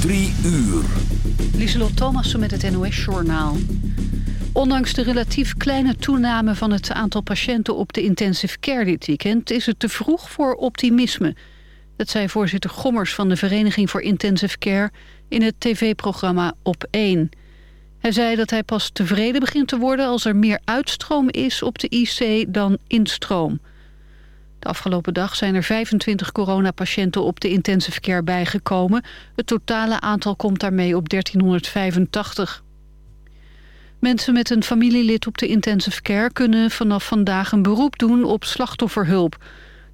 Drie uur. Lieselot Thomassen met het NOS-journaal. Ondanks de relatief kleine toename van het aantal patiënten op de intensive care dit weekend... is het te vroeg voor optimisme. Dat zei voorzitter Gommers van de Vereniging voor Intensive Care... in het tv-programma Op 1. Hij zei dat hij pas tevreden begint te worden als er meer uitstroom is op de IC dan instroom. De afgelopen dag zijn er 25 coronapatiënten op de intensive care bijgekomen. Het totale aantal komt daarmee op 1385. Mensen met een familielid op de intensive care kunnen vanaf vandaag een beroep doen op slachtofferhulp.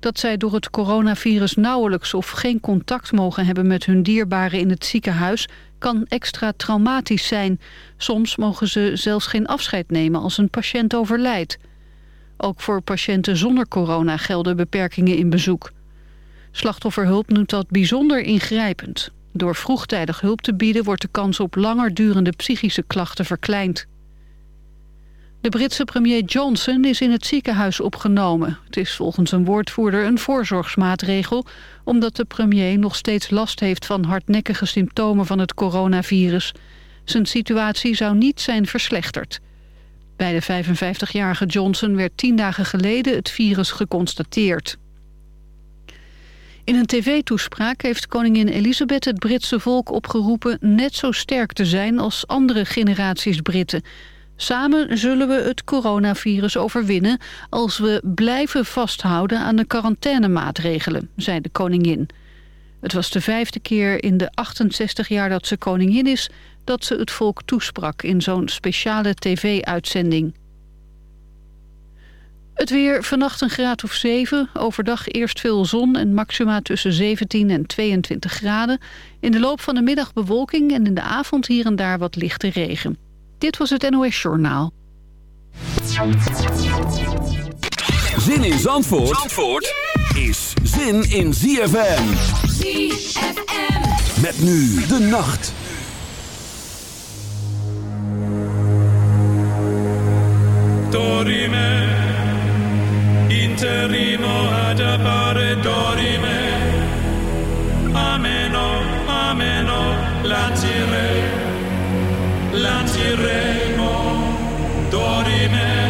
Dat zij door het coronavirus nauwelijks of geen contact mogen hebben met hun dierbaren in het ziekenhuis kan extra traumatisch zijn. Soms mogen ze zelfs geen afscheid nemen als een patiënt overlijdt. Ook voor patiënten zonder corona gelden beperkingen in bezoek. Slachtofferhulp noemt dat bijzonder ingrijpend. Door vroegtijdig hulp te bieden wordt de kans op langer durende psychische klachten verkleind. De Britse premier Johnson is in het ziekenhuis opgenomen. Het is volgens een woordvoerder een voorzorgsmaatregel... omdat de premier nog steeds last heeft van hardnekkige symptomen van het coronavirus. Zijn situatie zou niet zijn verslechterd. Bij de 55-jarige Johnson werd tien dagen geleden het virus geconstateerd. In een tv-toespraak heeft koningin Elisabeth het Britse volk opgeroepen... net zo sterk te zijn als andere generaties Britten... Samen zullen we het coronavirus overwinnen als we blijven vasthouden aan de quarantainemaatregelen, zei de koningin. Het was de vijfde keer in de 68 jaar dat ze koningin is dat ze het volk toesprak in zo'n speciale tv-uitzending. Het weer, vannacht een graad of 7. Overdag eerst veel zon en maxima tussen 17 en 22 graden. In de loop van de middag bewolking en in de avond hier en daar wat lichte regen. Dit was het NOS Journaal. Zin in Zandvoort, Zandvoort is zin in ZFM. ZFM. Met nu de nacht. Dorime, interimo ad appare dorime. Ameno, ameno, lancire. lanciremo dorime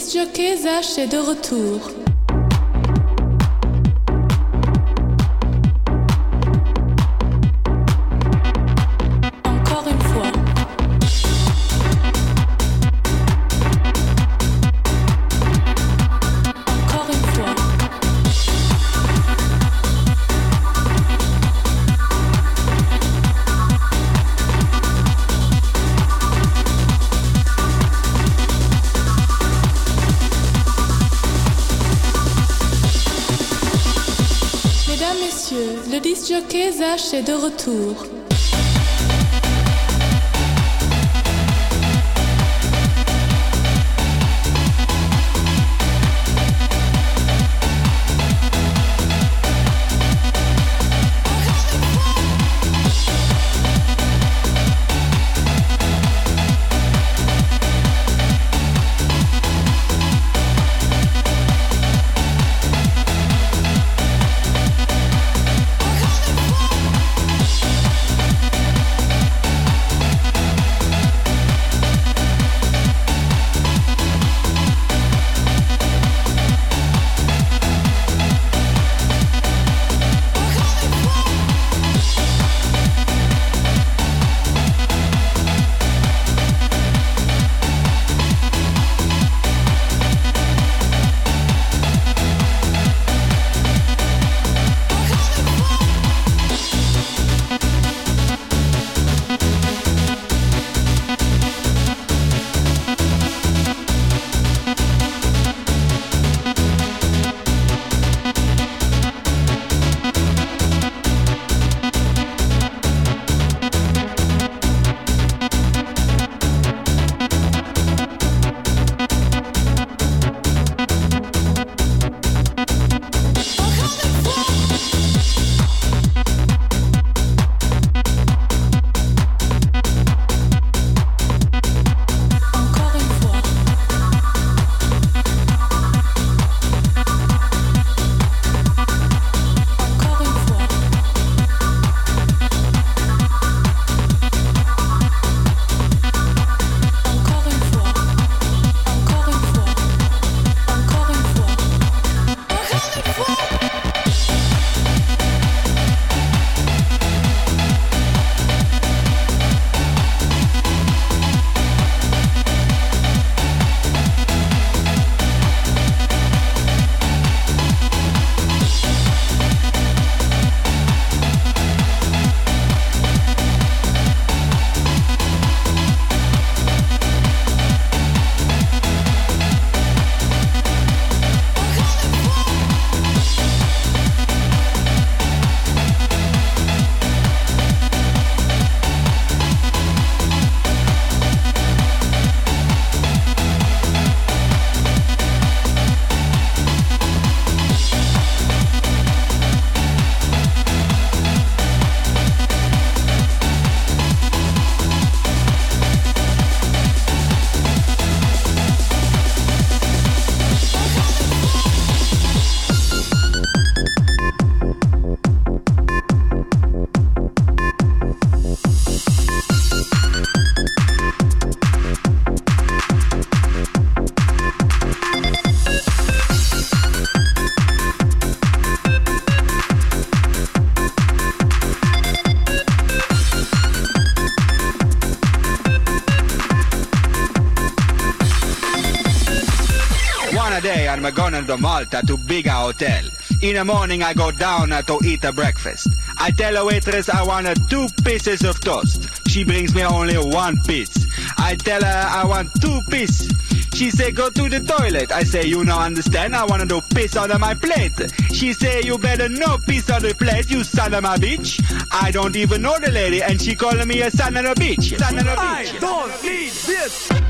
Disc Jockeys est de retour. Disjockey Zach est de retour. To Malta to bigger hotel. In the morning I go down to eat a breakfast. I tell a waitress I want two pieces of toast. She brings me only one piece. I tell her I want two pieces. She say go to the toilet. I say you no understand. I wanna do piss on my plate. She say you better no piss on the plate. You son of a bitch. I don't even know the lady and she calling me a son of a bitch. Son of a bitch. I don't need this.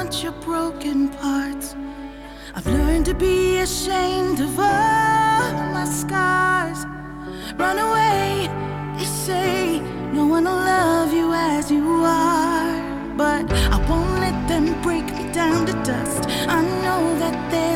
Want your broken parts. I've learned to be ashamed of all my scars. Run away, they say, no one will love you as you are. But I won't let them break me down to dust. I know that there's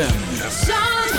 FM.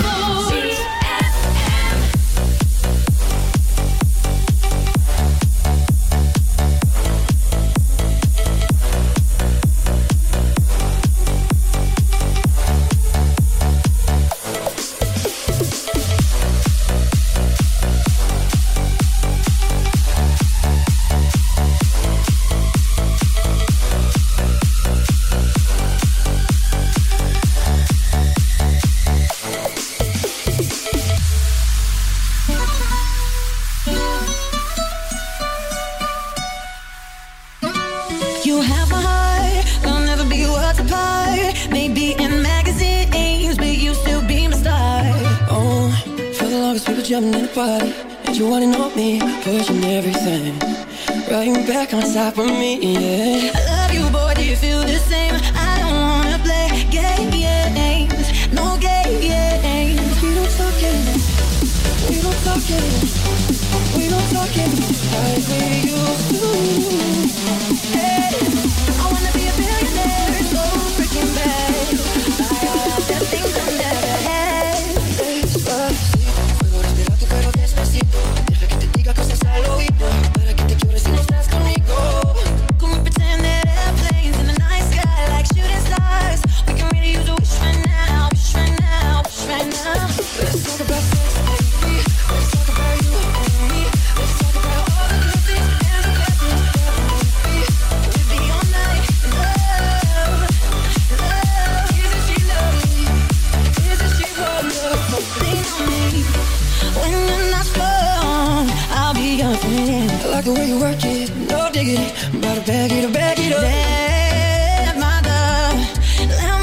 it, I'm about to beg you to it up. That mother,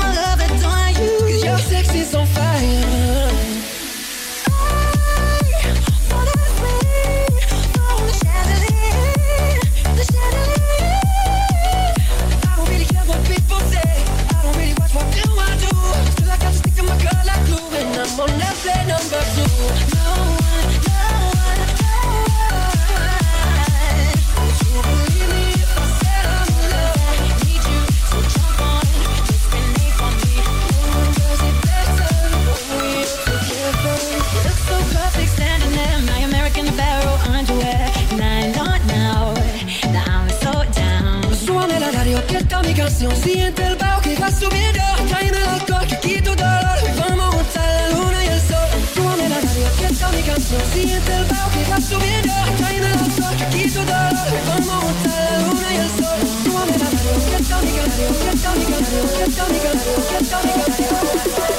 pasión het el bajo que va subiendo Tráeme el alcohol que quito dolor Vamos a juntar la luna y el sol. Súbame la radio, empieza mi canción. Siente el bajo que va subiendo Tráeme el alcohol que Vamos a la luna y el sol. Súbame la radio, empieza mi canción. Empieza mi canción, empieza mi canción, empieza mi canción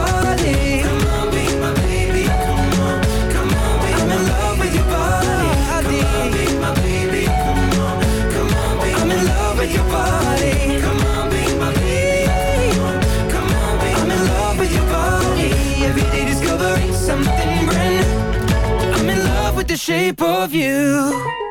Shape of you.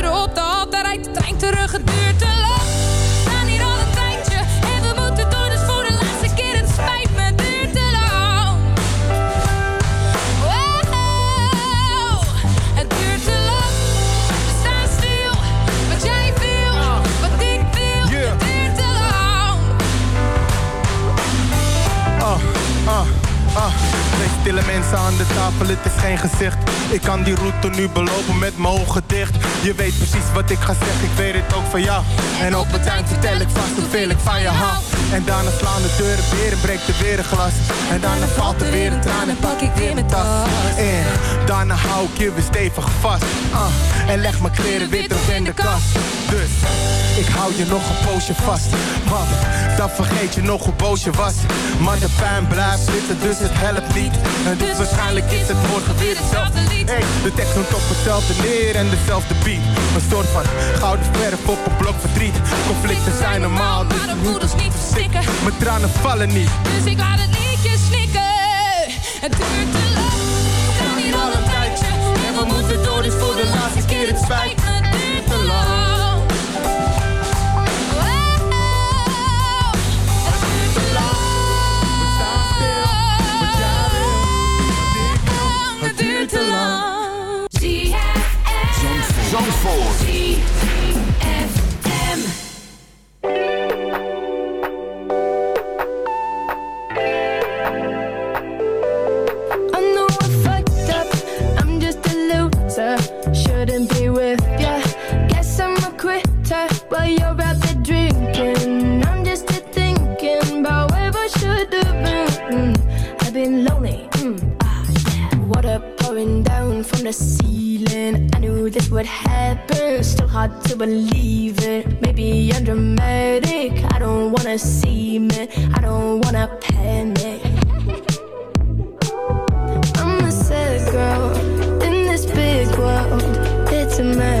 stille mensen aan de tafel, het is geen gezicht. Ik kan die route nu belopen met mijn ogen dicht. Je weet precies wat ik ga zeggen, ik weet het ook van jou. En op het eind vertel ik vast hoeveel ik van je hou. En daarna slaan de deuren weer en breekt er weer een glas. En daarna valt er weer een traan en pak ik weer mijn tas. En daarna hou ik je weer stevig vast. Ah, en leg mijn kleren weer terug in de kast. Dus ik hou je nog een poosje vast. Want dan vergeet je nog hoe boos je was. Maar de pijn blijft zitten, dus het helpt niet. En dus waarschijnlijk is het morgen weer hetzelfde lied. Hey, de tekst noemt op hetzelfde neer en dezelfde beat. Een soort van gouden verf op een blok verdriet. Conflicten zijn normaal, dus Maar de moeders niet verstikken. mijn tranen vallen niet. Dus ik laat het snikken. Het duurt te lang, we gaan hier al een tijdje. En we moeten door, dus voor de laatste keer het spijt me. Het duurt te lang. Wow. Het duurt te lang. We staan stil, we jij wil. Het duurt te lang. Eh, Zandvoort. the ceiling. I knew this would happen, still hard to believe it. Maybe I'm dramatic, I don't wanna seem it, I don't wanna panic. I'm a sad girl in this big world, it's a mess.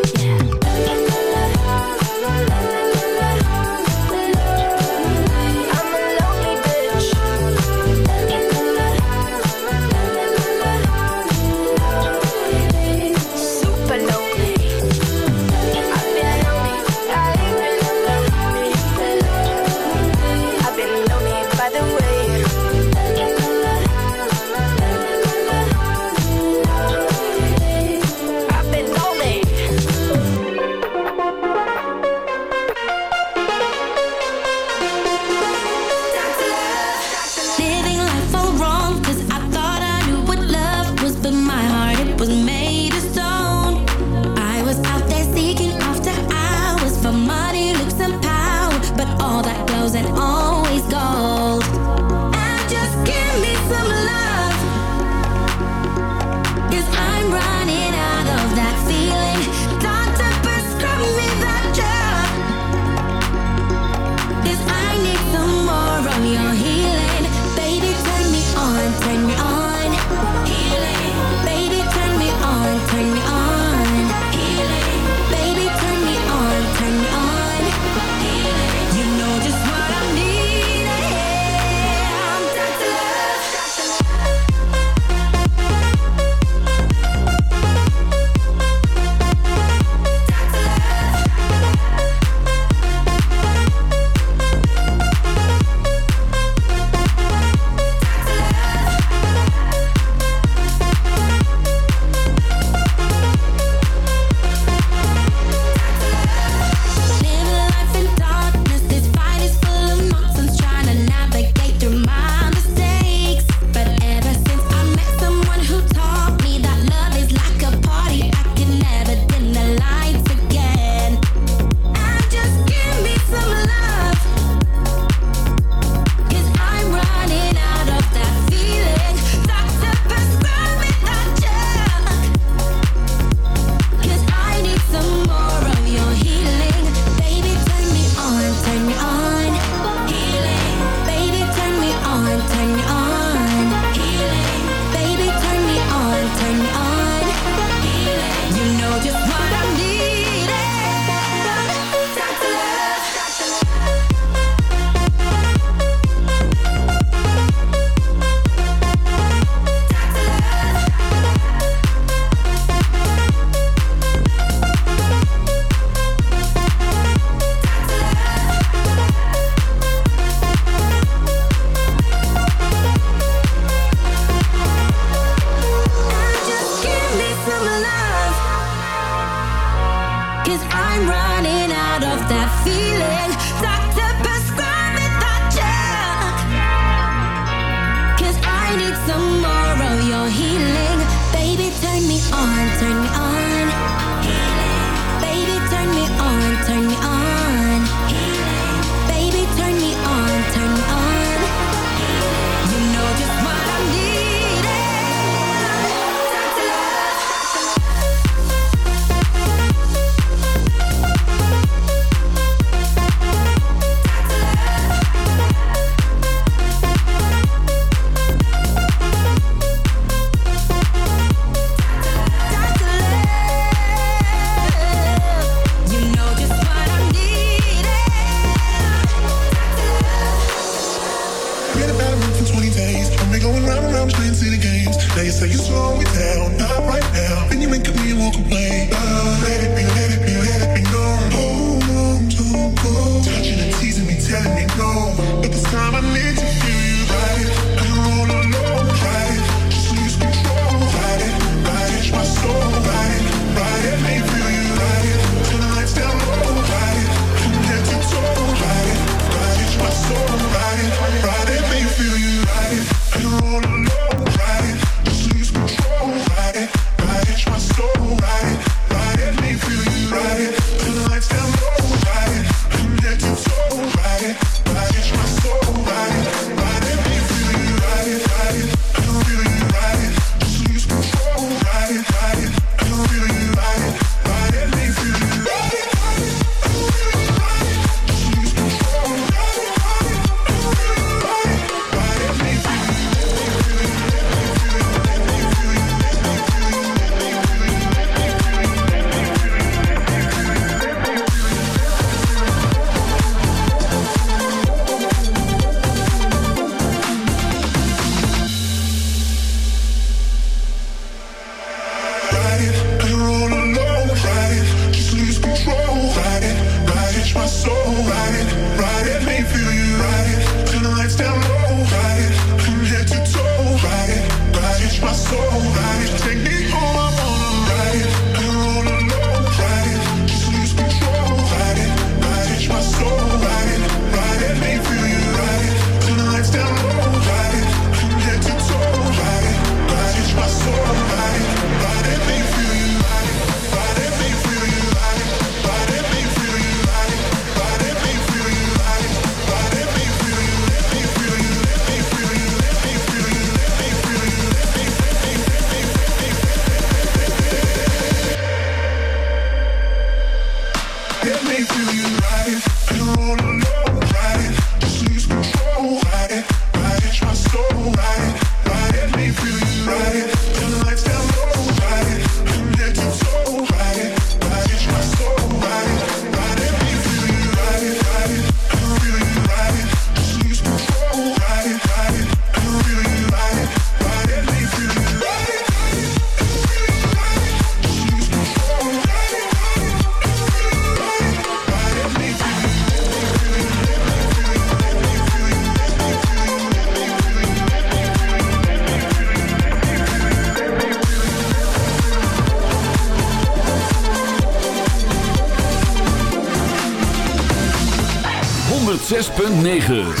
9.